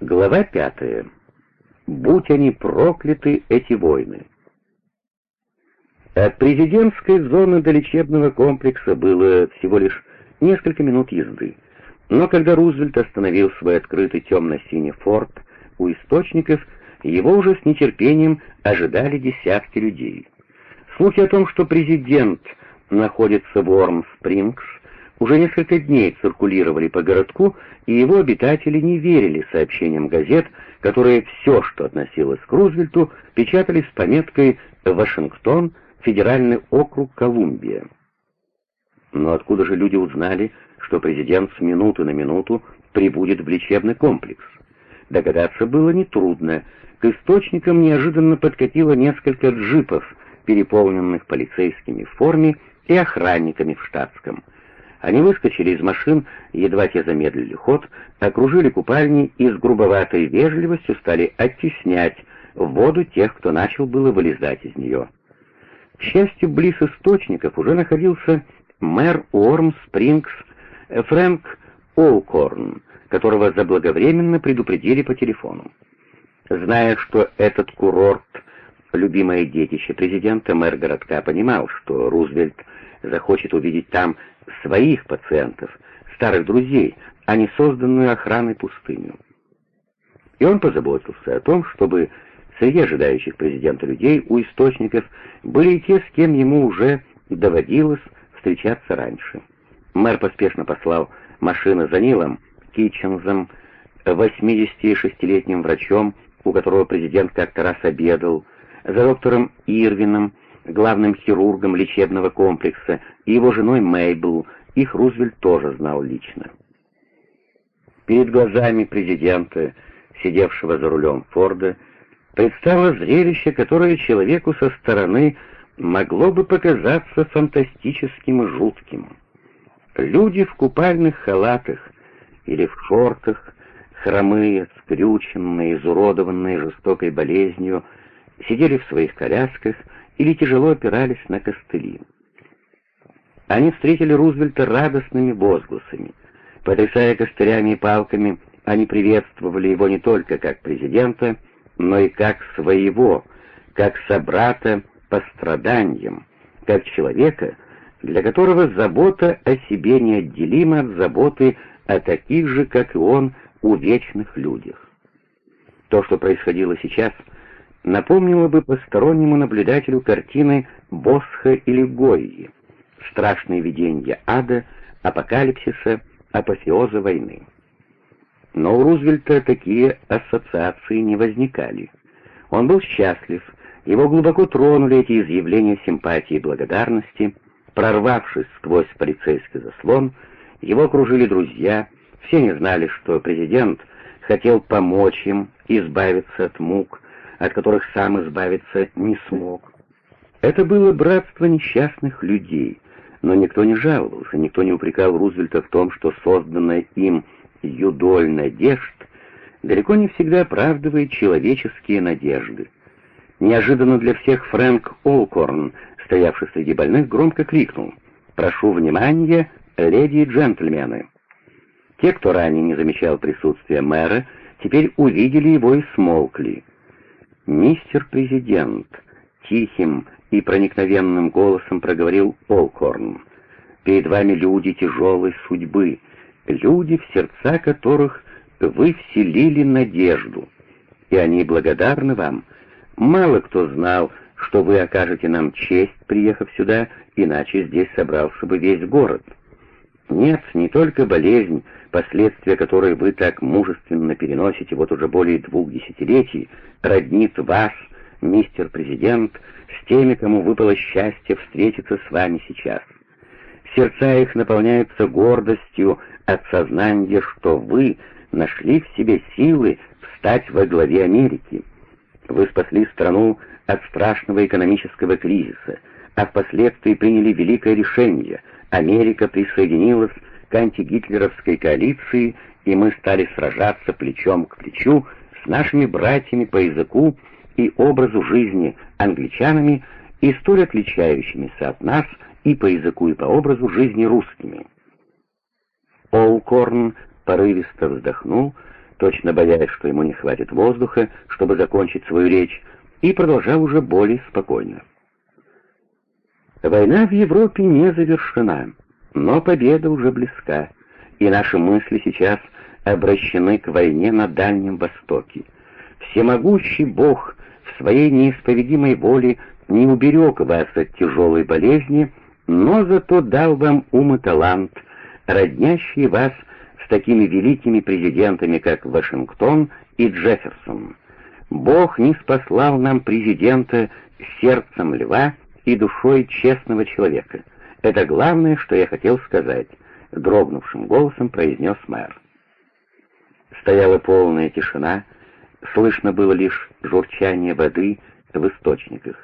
Глава пятая. Будь они прокляты, эти войны. От президентской зоны до лечебного комплекса было всего лишь несколько минут езды. Но когда Рузвельт остановил свой открытый темно-синий форт у источников, его уже с нетерпением ожидали десятки людей. Слухи о том, что президент находится в Уорм-Спрингс, уже несколько дней циркулировали по городку, и его обитатели не верили сообщениям газет, которые все, что относилось к Рузвельту, печатали с пометкой «Вашингтон, федеральный округ Колумбия». Но откуда же люди узнали, что президент с минуты на минуту прибудет в лечебный комплекс? Догадаться было нетрудно. К источникам неожиданно подкатило несколько джипов, переполненных полицейскими в форме и охранниками в штатском. Они выскочили из машин, едва те замедлили ход, окружили купальни и с грубоватой вежливостью стали оттеснять в воду тех, кто начал было вылезать из нее. К счастью, близ источников уже находился мэр Уорм-Спрингс Фрэнк Олкорн, которого заблаговременно предупредили по телефону. Зная, что этот курорт — любимое детище президента, мэр городка понимал, что Рузвельт захочет увидеть там своих пациентов, старых друзей, а не созданную охраной пустыню. И он позаботился о том, чтобы среди ожидающих президента людей у источников были и те, с кем ему уже доводилось встречаться раньше. Мэр поспешно послал машины за Нилом Китчензом, 86-летним врачом, у которого президент как-то раз обедал, за доктором Ирвином, главным хирургом лечебного комплекса, и его женой Мейбл, их Рузвельт тоже знал лично. Перед глазами президента, сидевшего за рулем Форда, предстало зрелище, которое человеку со стороны могло бы показаться фантастическим и жутким. Люди в купальных халатах или в шортах, хромые, скрюченные, изуродованные жестокой болезнью, сидели в своих колясках или тяжело опирались на костыли. Они встретили Рузвельта радостными возгласами. Потрясая костырями и палками, они приветствовали его не только как президента, но и как своего, как собрата по страданиям, как человека, для которого забота о себе неотделима от заботы о таких же, как и он, увечных людях. То, что происходило сейчас, напомнило бы постороннему наблюдателю картины Босха или Гойи, страшные видения ада, апокалипсиса, апофеоза войны. Но у Рузвельта такие ассоциации не возникали. Он был счастлив, его глубоко тронули эти изъявления симпатии и благодарности. Прорвавшись сквозь полицейский заслон, его окружили друзья, все не знали, что президент хотел помочь им избавиться от мук, от которых сам избавиться не смог. Это было братство несчастных людей, но никто не жаловался, никто не упрекал Рузвельта в том, что созданная им юдоль надежд далеко не всегда оправдывает человеческие надежды. Неожиданно для всех Фрэнк Олкорн, стоявший среди больных, громко крикнул «Прошу внимания, леди и джентльмены!» Те, кто ранее не замечал присутствия мэра, теперь увидели его и смолкли. «Мистер президент», — тихим и проникновенным голосом проговорил Олкорн, — «перед вами люди тяжелой судьбы, люди, в сердца которых вы вселили надежду, и они благодарны вам, — Мало кто знал, что вы окажете нам честь, приехав сюда, иначе здесь собрался бы весь город. Нет, не только болезнь, последствия которой вы так мужественно переносите вот уже более двух десятилетий, роднит вас, мистер президент, с теми, кому выпало счастье встретиться с вами сейчас. Сердца их наполняются гордостью от сознания, что вы нашли в себе силы встать во главе Америки. Вы спасли страну от страшного экономического кризиса, а впоследствии приняли великое решение. Америка присоединилась к антигитлеровской коалиции, и мы стали сражаться плечом к плечу с нашими братьями по языку и образу жизни англичанами и столь отличающимися от нас и по языку, и по образу жизни русскими. Олкорн порывисто вздохнул, точно боясь, что ему не хватит воздуха, чтобы закончить свою речь, и продолжал уже более спокойно. Война в Европе не завершена, но победа уже близка, и наши мысли сейчас обращены к войне на Дальнем Востоке. Всемогущий Бог своей неисповедимой воле не уберег вас от тяжелой болезни, но зато дал вам ум и талант, роднящий вас с такими великими президентами, как Вашингтон и Джефферсон. Бог не спаслал нам президента сердцем льва и душой честного человека. Это главное, что я хотел сказать, — дрогнувшим голосом произнес мэр. Стояла полная тишина, слышно было лишь журчание воды в источниках.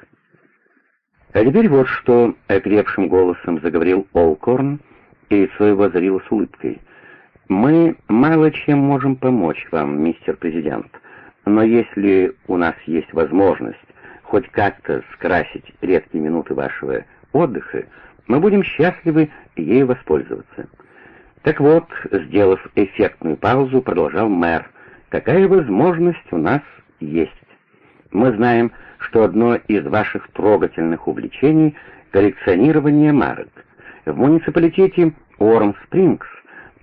А теперь вот что, — окрепшим голосом заговорил Олкорн, и лицо его озарилось улыбкой. «Мы мало чем можем помочь вам, мистер президент, но если у нас есть возможность хоть как-то скрасить редкие минуты вашего отдыха, мы будем счастливы ей воспользоваться. Так вот, сделав эффектную паузу, продолжал мэр, какая возможность у нас есть. Мы знаем, что одно из ваших трогательных увлечений — коллекционирование марок. В муниципалитете Уорм-Спрингс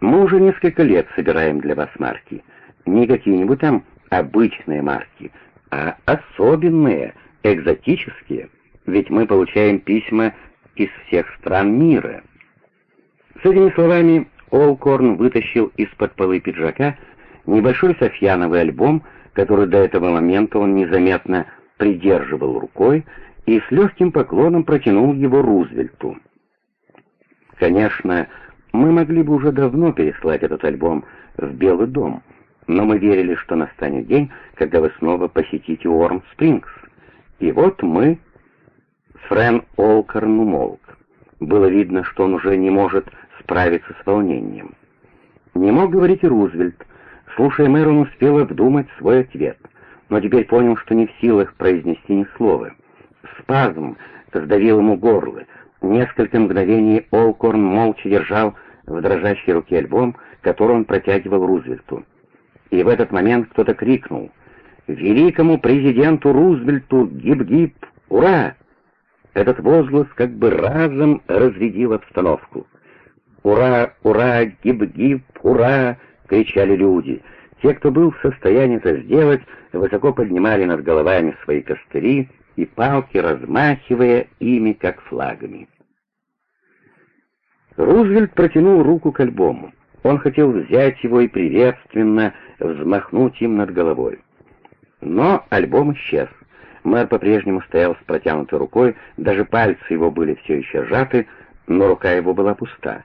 мы уже несколько лет собираем для вас марки. Не какие-нибудь там обычные марки, а особенные, экзотические, ведь мы получаем письма из всех стран мира. С этими словами Олкорн вытащил из-под полы пиджака небольшой софьяновый альбом, который до этого момента он незаметно придерживал рукой и с легким поклоном протянул его Рузвельту. Конечно, мы могли бы уже давно переслать этот альбом в Белый дом, но мы верили, что настанет день, когда вы снова посетите Уорм-Спрингс. И вот мы... Френ Олкорн умолк. Было видно, что он уже не может справиться с волнением. Не мог говорить и Рузвельт. Слушая мэр, он успел обдумать свой ответ, но теперь понял, что не в силах произнести ни слова. Спазм сдавил ему горло. Несколько мгновений Олкорн молча держал в дрожащей руке альбом, который он протягивал Рузвельту. И в этот момент кто-то крикнул «Великому президенту Рузвельту! Гиб-гиб! Ура!» Этот возглас как бы разом разрядил обстановку. «Ура! Ура! Гиб-гиб! Ура!» — кричали люди. Те, кто был в состоянии это сделать, высоко поднимали над головами свои костыри и палки, размахивая ими, как флагами. Рузвельт протянул руку к альбому. Он хотел взять его и приветственно взмахнуть им над головой. Но альбом исчез. Мэр по-прежнему стоял с протянутой рукой, даже пальцы его были все еще сжаты, но рука его была пуста.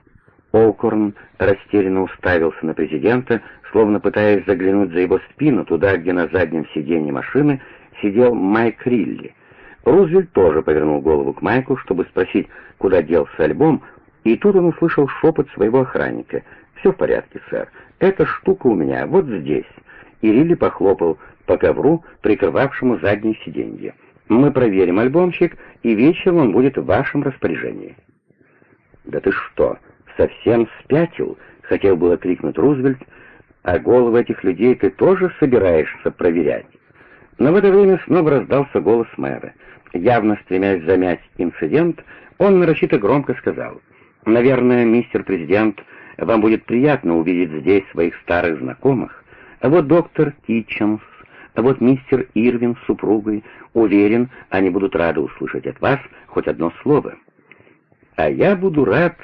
Олкорн растерянно уставился на президента, словно пытаясь заглянуть за его спину, туда, где на заднем сиденье машины сидел Майк Рилли. Рузвельт тоже повернул голову к Майку, чтобы спросить, куда делся альбом, и тут он услышал шепот своего охранника. «Все в порядке, сэр. Эта штука у меня вот здесь». И Рилли похлопал по ковру, прикрывавшему заднее сиденье. «Мы проверим альбомчик, и вечером он будет в вашем распоряжении». «Да ты что, совсем спятил?» — хотел было крикнуть Рузвельт. «А головы этих людей ты тоже собираешься проверять?» Но в это время снова раздался голос мэра. Явно стремясь замять инцидент, он нарочито громко сказал, «Наверное, мистер президент, вам будет приятно увидеть здесь своих старых знакомых. А вот доктор Китченс, а вот мистер Ирвин с супругой. Уверен, они будут рады услышать от вас хоть одно слово. А я буду рад,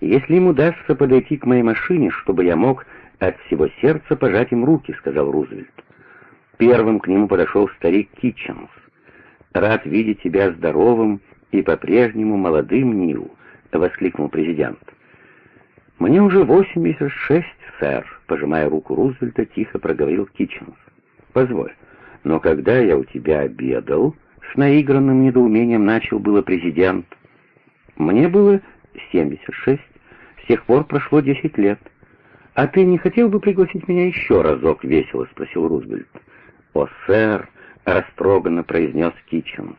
если им удастся подойти к моей машине, чтобы я мог от всего сердца пожать им руки», — сказал Рузвельт. Первым к нему подошел старик Китченс. «Рад видеть тебя здоровым и по-прежнему молодым, Нил», — воскликнул президент. «Мне уже восемьдесят шесть, сэр», — пожимая руку Рузвельта, тихо проговорил Китченс. «Позволь, но когда я у тебя обедал...» С наигранным недоумением начал было президент. «Мне было семьдесят шесть. С тех пор прошло десять лет. А ты не хотел бы пригласить меня еще разок?» — весело спросил Рузвельт. «О, сэр!» — растроганно произнес Китченс.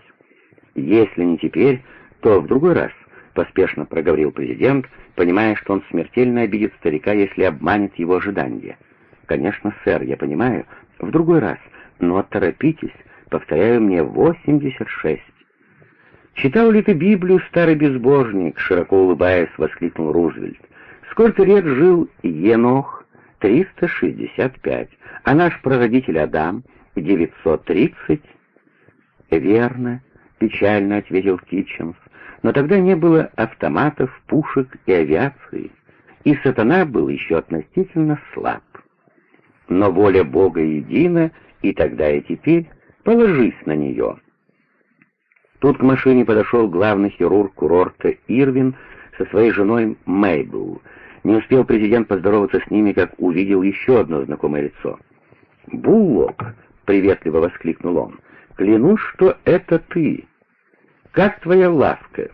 «Если не теперь, то в другой раз», — поспешно проговорил президент, понимая, что он смертельно обидит старика, если обманет его ожидания. «Конечно, сэр, я понимаю. В другой раз. Но торопитесь. Повторяю мне, 86». «Читал ли ты Библию, старый безбожник?» — широко улыбаясь, воскликнул Рузвельт. «Сколько лет жил Енох? 365. А наш прародитель Адам? 930?» «Верно», — печально ответил Китченс. «Но тогда не было автоматов, пушек и авиации, и сатана был еще относительно слаб. Но воля Бога едина, и тогда и теперь положись на нее». Тут к машине подошел главный хирург курорта Ирвин со своей женой Мейбл. Не успел президент поздороваться с ними, как увидел еще одно знакомое лицо. «Буллок!» — приветливо воскликнул он. «Клянусь, что это ты! Как твоя лавка?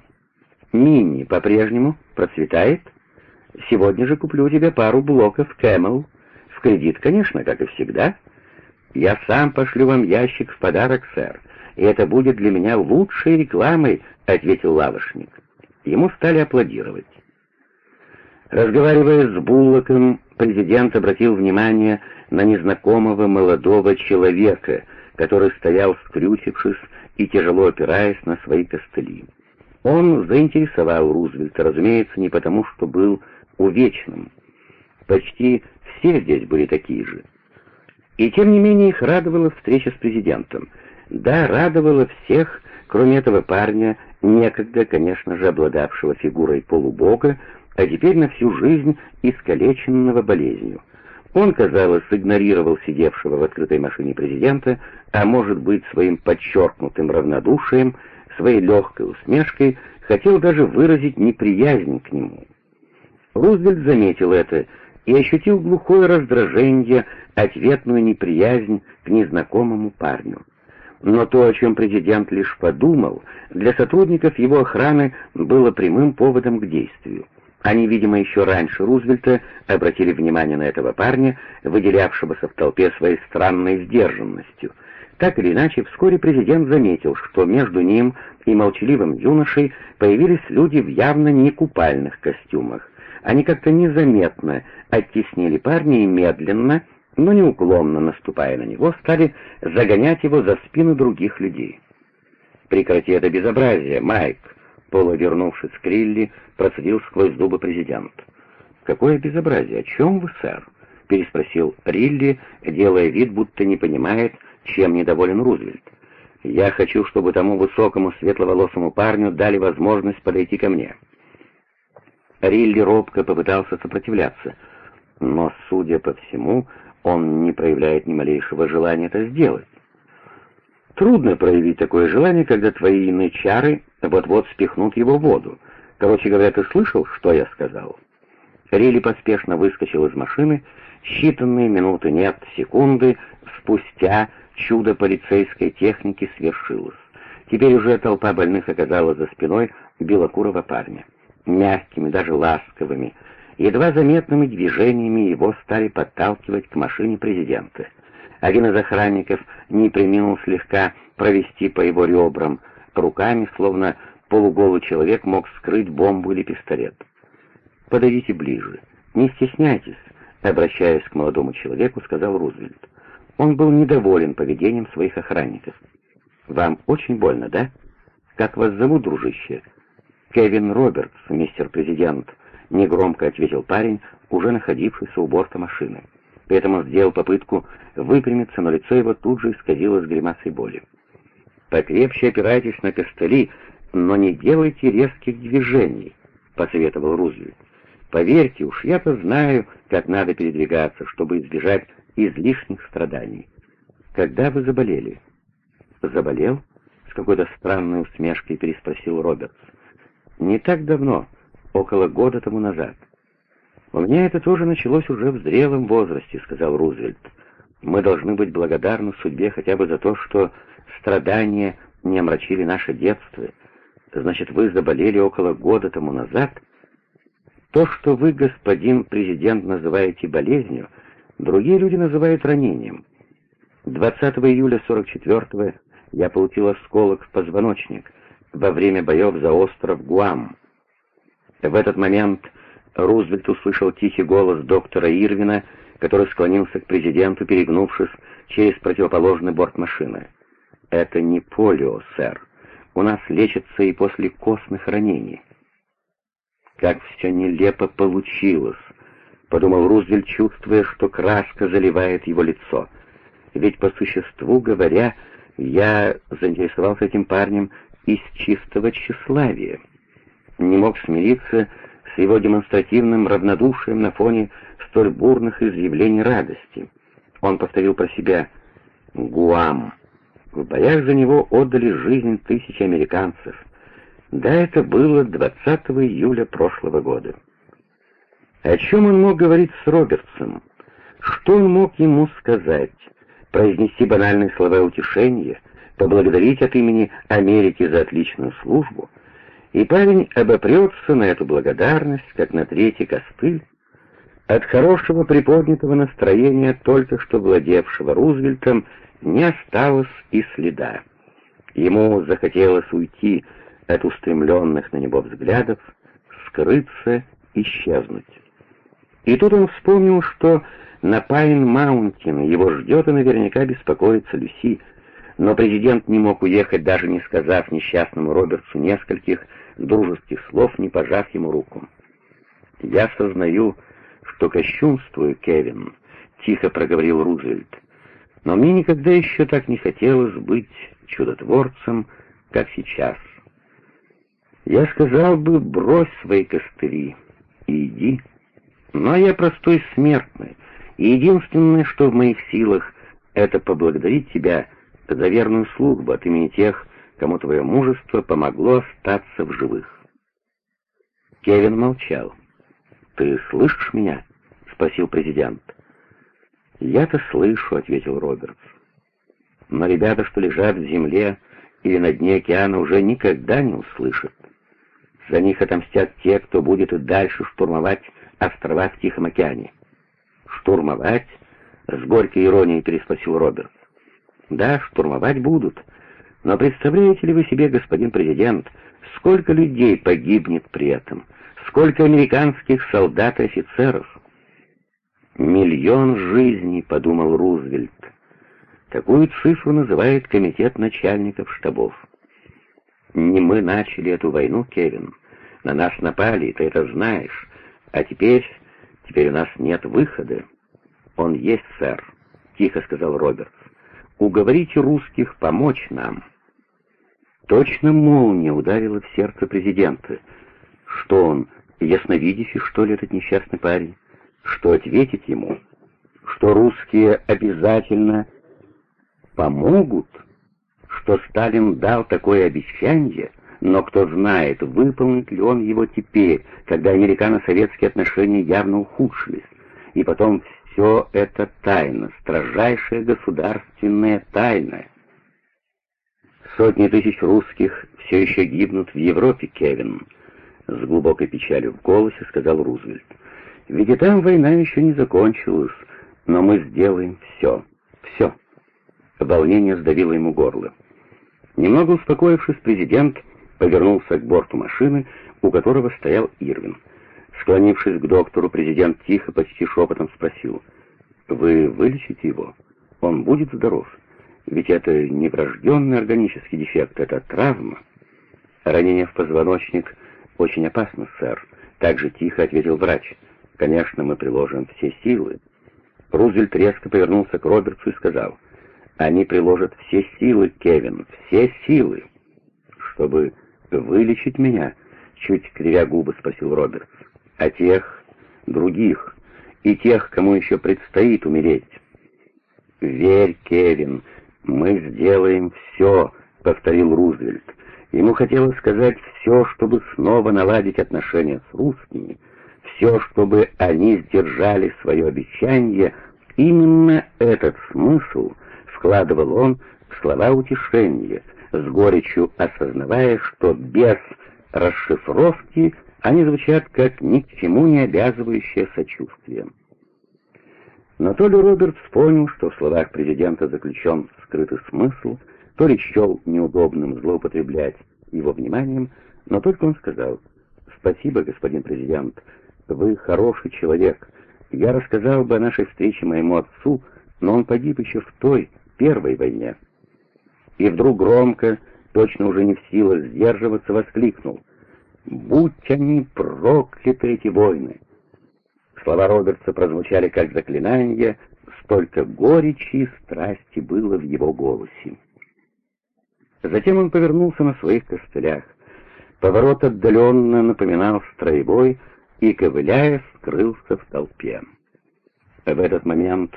Мини по-прежнему процветает? Сегодня же куплю тебе пару блоков Кэмел. В кредит, конечно, как и всегда. Я сам пошлю вам ящик в подарок, сэр и это будет для меня лучшей рекламой», — ответил лавочник. Ему стали аплодировать. Разговаривая с Буллоком, президент обратил внимание на незнакомого молодого человека, который стоял скрючившись и тяжело опираясь на свои костыли. Он заинтересовал Рузвельта, разумеется, не потому, что был увечным. Почти все здесь были такие же. И тем не менее их радовала встреча с президентом — да, радовало всех, кроме этого парня, некогда, конечно же, обладавшего фигурой полубога, а теперь на всю жизнь искалеченного болезнью. Он, казалось, игнорировал сидевшего в открытой машине президента, а может быть, своим подчеркнутым равнодушием, своей легкой усмешкой, хотел даже выразить неприязнь к нему. Рузвельт заметил это и ощутил глухое раздражение, ответную неприязнь к незнакомому парню. Но то, о чем президент лишь подумал, для сотрудников его охраны было прямым поводом к действию. Они, видимо, еще раньше Рузвельта обратили внимание на этого парня, выделявшегося в толпе своей странной сдержанностью. Так или иначе, вскоре президент заметил, что между ним и молчаливым юношей появились люди в явно не купальных костюмах. Они как-то незаметно оттеснили парня и медленно, но неуклонно наступая на него, стали загонять его за спину других людей. «Прекрати это безобразие, Майк!» Полувернувшись к Рилли, процедил сквозь зубы президент. «Какое безобразие? О чем вы, сэр?» — переспросил Рилли, делая вид, будто не понимает, чем недоволен Рузвельт. «Я хочу, чтобы тому высокому светловолосому парню дали возможность подойти ко мне». Рилли робко попытался сопротивляться, но, судя по всему, он не проявляет ни малейшего желания это сделать. Трудно проявить такое желание, когда твои иные чары вот-вот спихнут его в воду. Короче говоря, ты слышал, что я сказал?» Рилли поспешно выскочил из машины. Считанные минуты, нет, секунды, спустя чудо полицейской техники свершилось. Теперь уже толпа больных оказалась за спиной белокурого парня. Мягкими, даже ласковыми, Едва заметными движениями его стали подталкивать к машине президента. Один из охранников не приминул слегка провести по его ребрам, руками, словно полуголый человек мог скрыть бомбу или пистолет. «Подойдите ближе, не стесняйтесь», — обращаясь к молодому человеку, сказал Рузвельт. Он был недоволен поведением своих охранников. «Вам очень больно, да? Как вас зовут, дружище?» «Кевин Робертс, мистер президент», негромко ответил парень, уже находившийся у борта машины. При этом он сделал попытку выпрямиться, но лицо его тут же исказилось гримасой боли. «Покрепче опирайтесь на костыли, но не делайте резких движений», — посоветовал Рузвельт. «Поверьте уж, я-то знаю, как надо передвигаться, чтобы избежать излишних страданий. Когда вы заболели?» «Заболел?» — с какой-то странной усмешкой переспросил Робертс. «Не так давно около года тому назад. «У меня это тоже началось уже в зрелом возрасте», — сказал Рузвельт. «Мы должны быть благодарны судьбе хотя бы за то, что страдания не омрачили наше детство. Значит, вы заболели около года тому назад? То, что вы, господин президент, называете болезнью, другие люди называют ранением. 20 июля 44-го я получил осколок в позвоночник во время боев за остров Гуам. В этот момент Рузвельт услышал тихий голос доктора Ирвина, который склонился к президенту, перегнувшись через противоположный борт машины. «Это не полио, сэр. У нас лечатся и после костных ранений». «Как все нелепо получилось», — подумал Рузвельт, чувствуя, что краска заливает его лицо. «Ведь по существу говоря, я заинтересовался этим парнем из чистого тщеславия. Не мог смириться с его демонстративным равнодушием на фоне столь бурных изъявлений радости. Он повторил про себя «Гуам». В боях за него отдали жизнь тысячи американцев. Да, это было 20 июля прошлого года. О чем он мог говорить с Робертсом? Что он мог ему сказать? Произнести банальные слова утешения, поблагодарить от имени Америки за отличную службу? И парень обопрется на эту благодарность, как на третий костыль, от хорошего приподнятого настроения, только что владевшего Рузвельтом, не осталось и следа. Ему захотелось уйти от устремленных на него взглядов, скрыться, исчезнуть. И тут он вспомнил, что на Пайн-Маунтин его ждет и наверняка беспокоится Люси, но президент не мог уехать, даже не сказав несчастному Робертсу нескольких дружеских слов, не пожав ему руку. «Я сознаю, что кощунствую, Кевин», — тихо проговорил Рузвельт. «Но мне никогда еще так не хотелось быть чудотворцем, как сейчас. Я сказал бы, брось свои костыли и иди. Но я простой смертный, и единственное, что в моих силах, это поблагодарить тебя за верную службу от имени тех, кому твое мужество помогло остаться в живых. Кевин молчал. «Ты слышишь меня?» — спросил президент. «Я-то слышу», — ответил Робертс. «Но ребята, что лежат в земле или на дне океана, уже никогда не услышат. За них отомстят те, кто будет и дальше штурмовать острова в Тихом океане». «Штурмовать?» — с горькой иронией переспросил Робертс. «Да, штурмовать будут. Но представляете ли вы себе, господин президент, сколько людей погибнет при этом?» Сколько американских солдат и офицеров? «Миллион жизней», — подумал Рузвельт. Такую цифру называет комитет начальников штабов. Не мы начали эту войну, Кевин. На нас напали, ты это знаешь. А теперь... теперь у нас нет выхода. Он есть, сэр, — тихо сказал Робертс. Уговорите русских помочь нам. Точно молния ударила в сердце президента. Что он, ясновидящий, что ли, этот несчастный парень? Что ответить ему? Что русские обязательно помогут? Что Сталин дал такое обещание, но кто знает, выполнит ли он его теперь, когда американо-советские отношения явно ухудшились. И потом все это тайна, строжайшая государственная тайна. Сотни тысяч русских все еще гибнут в Европе, Кевин с глубокой печалью в голосе сказал Рузвельт. «Ведь и там война еще не закончилась, но мы сделаем все, все». Волнение сдавило ему горло. Немного успокоившись, президент повернулся к борту машины, у которого стоял Ирвин. Склонившись к доктору, президент тихо, почти шепотом спросил, «Вы вылечите его? Он будет здоров? Ведь это не врожденный органический дефект, это травма». Ранение в позвоночник «Очень опасно, сэр», — так же тихо ответил врач. «Конечно, мы приложим все силы». Рузвельт резко повернулся к Робертсу и сказал, «Они приложат все силы, Кевин, все силы». «Чтобы вылечить меня?» — чуть кривя губы спросил Робертс. «А тех, других, и тех, кому еще предстоит умереть». «Верь, Кевин, мы сделаем все», — повторил Рузвельт. Ему хотелось сказать все, чтобы снова наладить отношения с русскими, все, чтобы они сдержали свое обещание. Именно этот смысл вкладывал он в слова утешения, с горечью осознавая, что без расшифровки они звучат как ни к чему не обязывающее сочувствие. Но то ли Робертс понял, что в словах президента заключен скрытый смысл, то ли счел неудобным злоупотреблять его вниманием, но только он сказал «Спасибо, господин президент, вы хороший человек, Я рассказал бы о нашей встрече моему отцу, но он погиб еще в той, первой войне. И вдруг громко, точно уже не в силах сдерживаться, воскликнул. «Будь они прокляты, эти войны!» Слова Робертса прозвучали как заклинание, столько горечи и страсти было в его голосе. Затем он повернулся на своих костылях. Поворот отдаленно напоминал строевой и, ковыляя, скрылся в толпе. В этот момент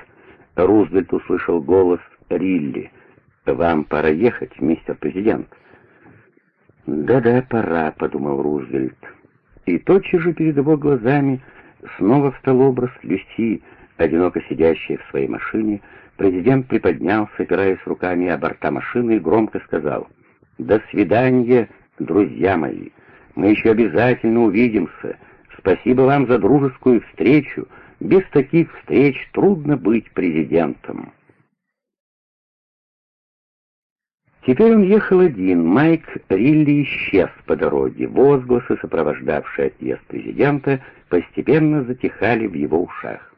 Рузвельт услышал голос Рилли. «Вам пора ехать, мистер президент». «Да-да, пора», — подумал Рузвельт. И тотчас же перед его глазами снова встал образ Люси, одиноко сидящей в своей машине. Президент приподнялся, опираясь руками о борта машины, и громко сказал «До свидания, друзья мои! Мы еще обязательно увидимся. Спасибо вам за дружескую встречу. Без таких встреч трудно быть президентом». Теперь он ехал один. Майк Рилли исчез по дороге. Возгласы, сопровождавшие отъезд президента, постепенно затихали в его ушах.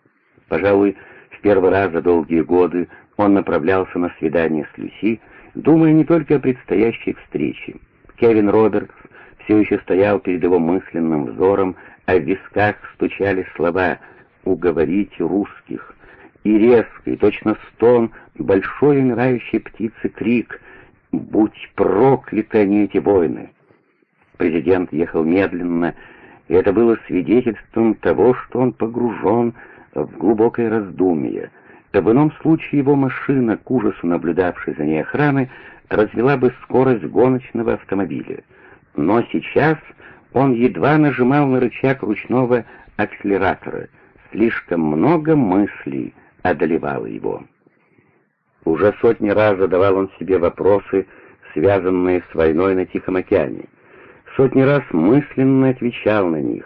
Пожалуй, в первый раз за долгие годы он направлялся на свидание с Люси, думая не только о предстоящей встрече. Кевин Робертс все еще стоял перед его мысленным взором, а в висках стучали слова «уговорить русских». И резкий, точно стон большой умирающей птицы крик — Будь прокляты они, эти войны! Президент ехал медленно, и это было свидетельством того, что он погружен в глубокое раздумье. В ином случае его машина, к ужасу наблюдавшей за ней охраны, развела бы скорость гоночного автомобиля. Но сейчас он едва нажимал на рычаг ручного акселератора. Слишком много мыслей одолевало его. Уже сотни раз задавал он себе вопросы, связанные с войной на Тихом океане. Сотни раз мысленно отвечал на них,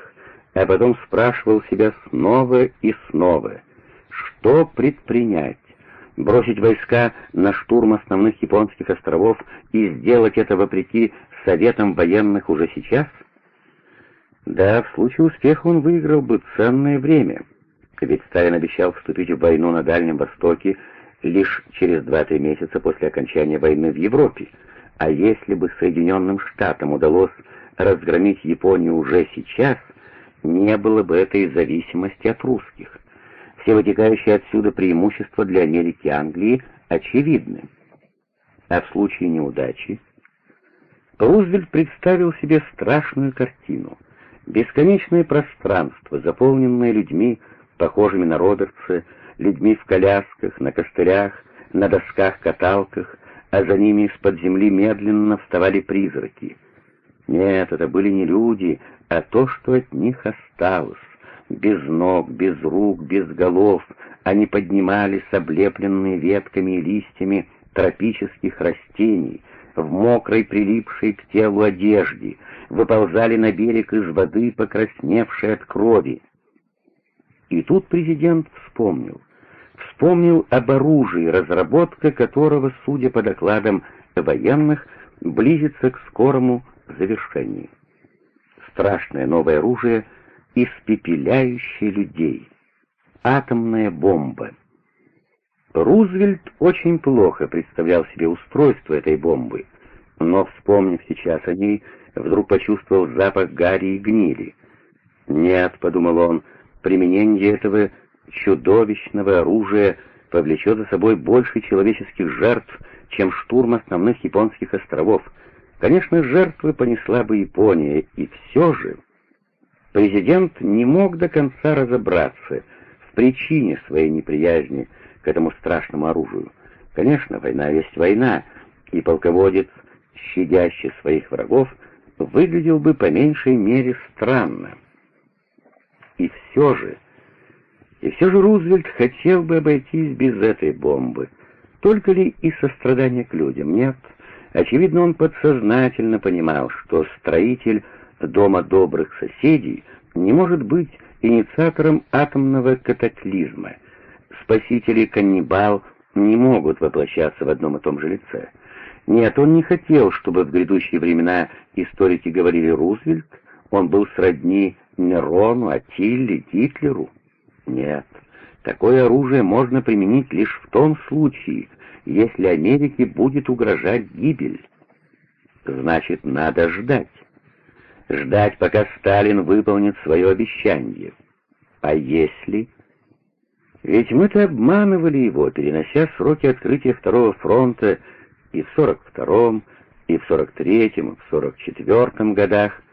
а потом спрашивал себя снова и снова, что предпринять, бросить войска на штурм основных японских островов и сделать это вопреки советам военных уже сейчас? Да, в случае успеха он выиграл бы ценное время, ведь Сталин обещал вступить в войну на Дальнем Востоке лишь через 2-3 месяца после окончания войны в Европе, а если бы Соединенным Штатам удалось разгромить Японию уже сейчас, не было бы этой зависимости от русских. Все вытекающие отсюда преимущества для Америки и Англии очевидны. А в случае неудачи? Рузвельт представил себе страшную картину. Бесконечное пространство, заполненное людьми, похожими на Робертса, людьми в колясках, на костылях, на досках-каталках, а за ними из-под земли медленно вставали призраки. Нет, это были не люди, а то, что от них осталось. Без ног, без рук, без голов они поднимались, облепленные ветками и листьями тропических растений, в мокрой, прилипшей к телу одежде, выползали на берег из воды, покрасневшей от крови. И тут президент вспомнил вспомнил об оружии, разработка которого, судя по докладам военных, близится к скорому завершению. Страшное новое оружие, испепеляющее людей. Атомная бомба. Рузвельт очень плохо представлял себе устройство этой бомбы, но, вспомнив сейчас о ней, вдруг почувствовал запах гари и гнили. «Нет», — подумал он, — «применение этого чудовищного оружия повлечет за собой больше человеческих жертв, чем штурм основных японских островов. Конечно, жертвы понесла бы Япония, и все же... Президент не мог до конца разобраться в причине своей неприязни к этому страшному оружию. Конечно, война есть война, и полководец, щадящий своих врагов, выглядел бы по меньшей мере странно. И все же... И все же Рузвельт хотел бы обойтись без этой бомбы. Только ли из сострадания к людям? Нет. Очевидно, он подсознательно понимал, что строитель Дома добрых соседей не может быть инициатором атомного катаклизма. Спаситель и каннибал не могут воплощаться в одном и том же лице. Нет, он не хотел, чтобы в грядущие времена историки говорили Рузвельт, он был сродни Нерону, Атилле, Гитлеру. Нет, такое оружие можно применить лишь в том случае, если Америке будет угрожать гибель. Значит, надо ждать. Ждать, пока Сталин выполнит свое обещание. А если... Ведь мы-то обманывали его, перенося сроки открытия Второго фронта и в 42-м, и в 43-м, и в 44-м годах.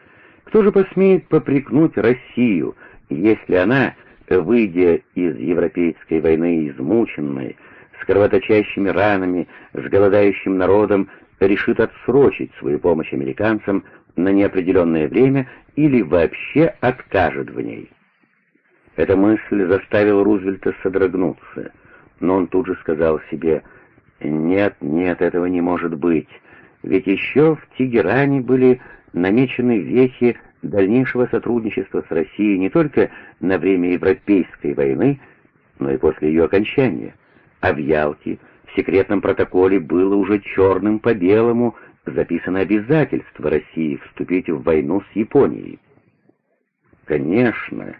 Кто же посмеет попрекнуть Россию, если она, выйдя из Европейской войны измученной, с кровоточащими ранами, с голодающим народом, решит отсрочить свою помощь американцам на неопределенное время или вообще откажет в ней? Эта мысль заставила Рузвельта содрогнуться, но он тут же сказал себе «Нет, нет, этого не может быть, ведь еще в Тегеране были намечены вехи дальнейшего сотрудничества с Россией не только на время Европейской войны, но и после ее окончания. А в Ялте в секретном протоколе было уже черным по белому записано обязательство России вступить в войну с Японией. Конечно,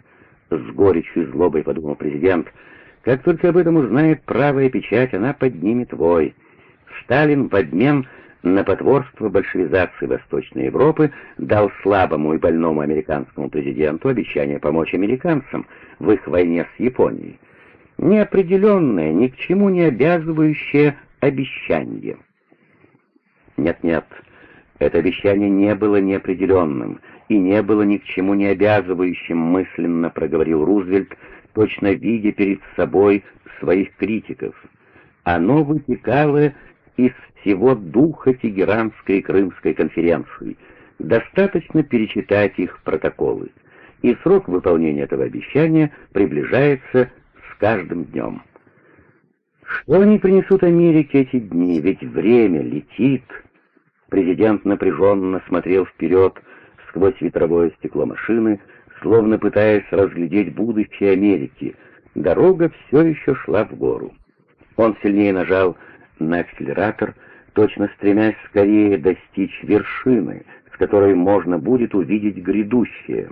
с горечью и злобой подумал президент. Как только об этом узнает правая печать, она поднимет вой. Сталин в обмен на потворство большевизации Восточной Европы дал слабому и больному американскому президенту обещание помочь американцам в их войне с Японией. Неопределенное, ни к чему не обязывающее обещание. Нет-нет, это обещание не было неопределенным, и не было ни к чему не обязывающим, мысленно проговорил Рузвельт, точно видя перед собой своих критиков. Оно вытекало из всего духа Тегеранской и Крымской конференции. Достаточно перечитать их протоколы. И срок выполнения этого обещания приближается с каждым днем. Что они принесут Америке эти дни? Ведь время летит. Президент напряженно смотрел вперед, сквозь ветровое стекло машины, словно пытаясь разглядеть будущее Америки. Дорога все еще шла в гору. Он сильнее нажал на акселератор, точно стремясь скорее достичь вершины, с которой можно будет увидеть грядущее.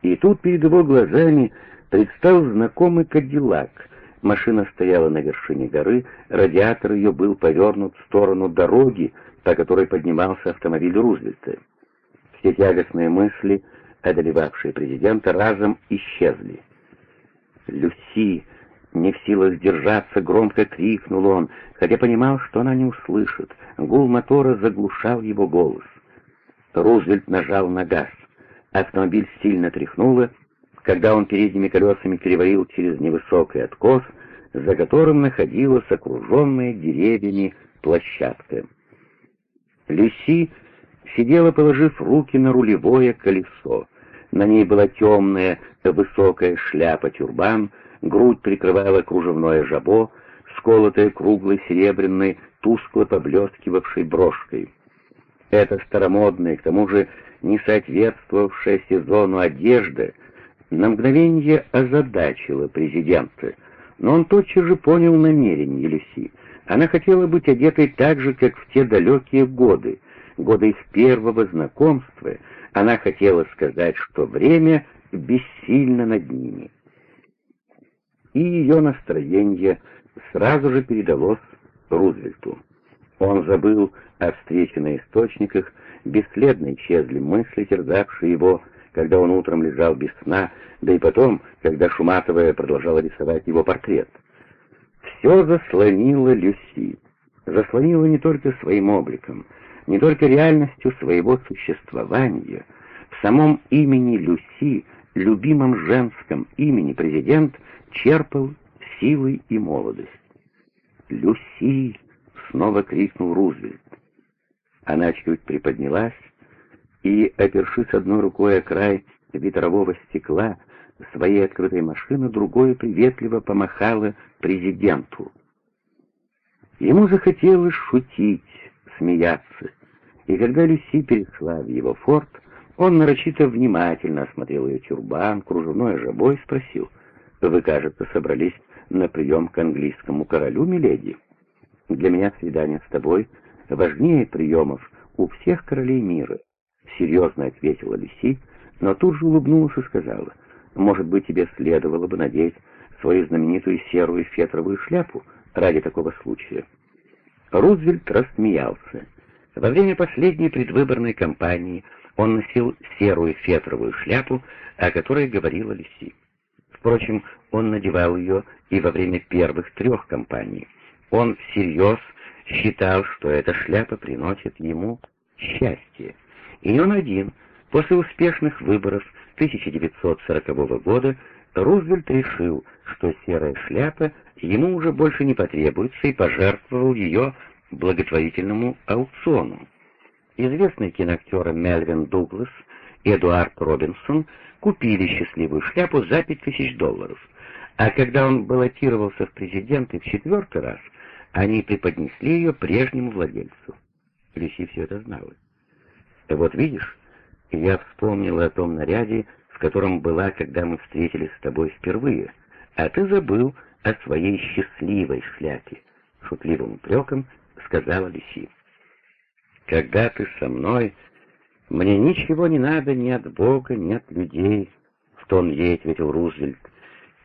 И тут перед его глазами предстал знакомый Кадиллак. Машина стояла на вершине горы, радиатор ее был повернут в сторону дороги, по которой поднимался автомобиль Рузвельта. Все тягостные мысли, одолевавшие президента, разом исчезли. «Люси!» Не в силах сдержаться, громко крикнул он, хотя понимал, что она не услышит. Гул мотора заглушал его голос. Рузвельт нажал на газ. Автомобиль сильно тряхнуло, когда он передними колесами перевалил через невысокий откос, за которым находилась окруженная деревьями площадка. Люси сидела, положив руки на рулевое колесо. На ней была темная, высокая шляпа-тюрбан, грудь прикрывала кружевное жабо, сколотое круглой серебряной, тускло поблескивавшей брошкой. Эта старомодная, к тому же не соответствовавшая сезону одежда, на мгновение озадачила президента, но он тотчас же понял намерение Люси. Она хотела быть одетой так же, как в те далекие годы, года их первого знакомства, она хотела сказать, что время бессильно над ними. И ее настроение сразу же передалось Рузвельту. Он забыл о встрече на источниках, бесследно исчезли мысли, терзавшие его, когда он утром лежал без сна, да и потом, когда Шуматовая продолжала рисовать его портрет. Все заслонило Люси. Заслонило не только своим обликом, не только реальностью своего существования. В самом имени Люси, любимом женском имени президент, черпал силы и молодость. «Люси!» — снова крикнул Рузвельт. Она чуть приподнялась и, опершись одной рукой о край ветрового стекла своей открытой машины, другой приветливо помахала президенту. Ему захотелось шутить, смеяться. И когда Люси перешла в его форт, он нарочито внимательно осмотрел ее тюрбан, кружевное жабо и спросил, «Вы, кажется, собрались на прием к английскому королю, миледи? Для меня свидание с тобой важнее приемов у всех королей мира», — серьезно ответила Люси, но тут же улыбнулась и сказала, Может быть, тебе следовало бы надеть свою знаменитую серую фетровую шляпу ради такого случая. Рузвельт рассмеялся. Во время последней предвыборной кампании он носил серую фетровую шляпу, о которой говорила Люси. Впрочем, он надевал ее и во время первых трех кампаний. Он всерьез считал, что эта шляпа приносит ему счастье. И он один, после успешных выборов 1940 года, Рузвельт решил, что серая шляпа ему уже больше не потребуется и пожертвовал ее благотворительному аукциону. Известные киноактеры Мельвин Дуглас Эдуард Робинсон купили счастливую шляпу за 5000 долларов, а когда он баллотировался в президенты в четвертый раз, они преподнесли ее прежнему владельцу. Люси все это знала. «Вот видишь, я вспомнила о том наряде, в котором была, когда мы встретились с тобой впервые, а ты забыл о своей счастливой шляпе», — шутливым упреком сказала Люси. «Когда ты со мной, мне ничего не надо ни от Бога, ни от людей», — в тон ей ответил Рузвельт.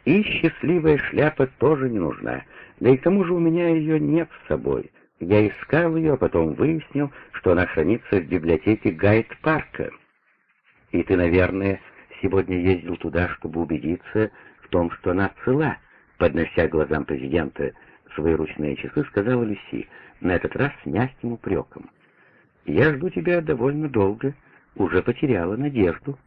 «И счастливая шляпа тоже не нужна, да и к тому же у меня ее нет с собой. Я искал ее, а потом выяснил, что она хранится в библиотеке Гайд-парка. И ты, наверное, сегодня ездил туда, чтобы убедиться в том, что она цела, поднося глазам президента свои ручные часы, сказала Люси, на этот раз с мягким упреком. «Я жду тебя довольно долго, уже потеряла надежду».